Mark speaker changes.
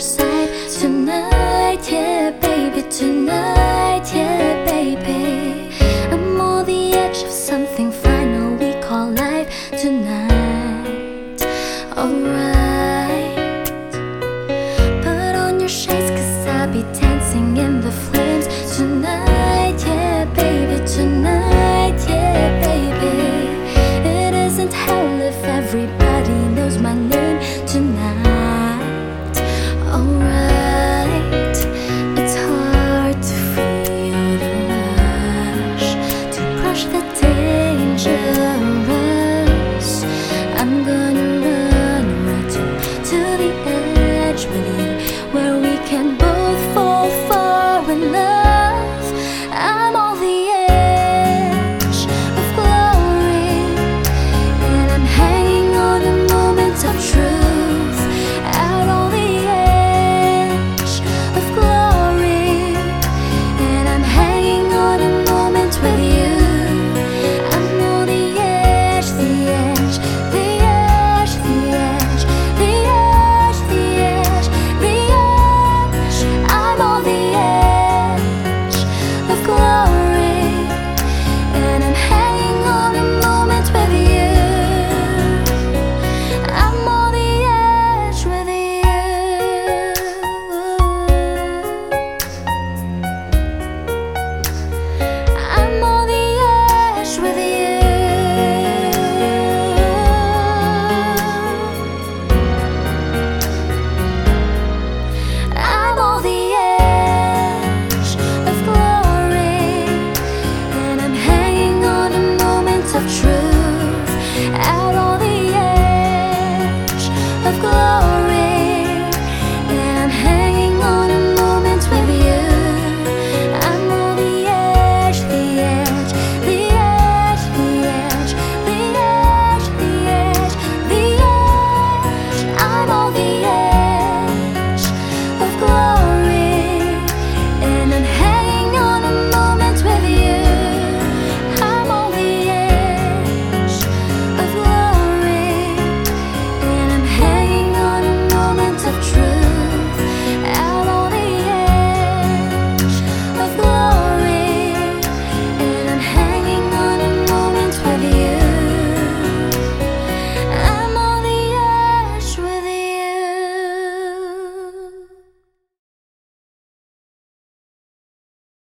Speaker 1: side tonight, yeah, baby, tonight,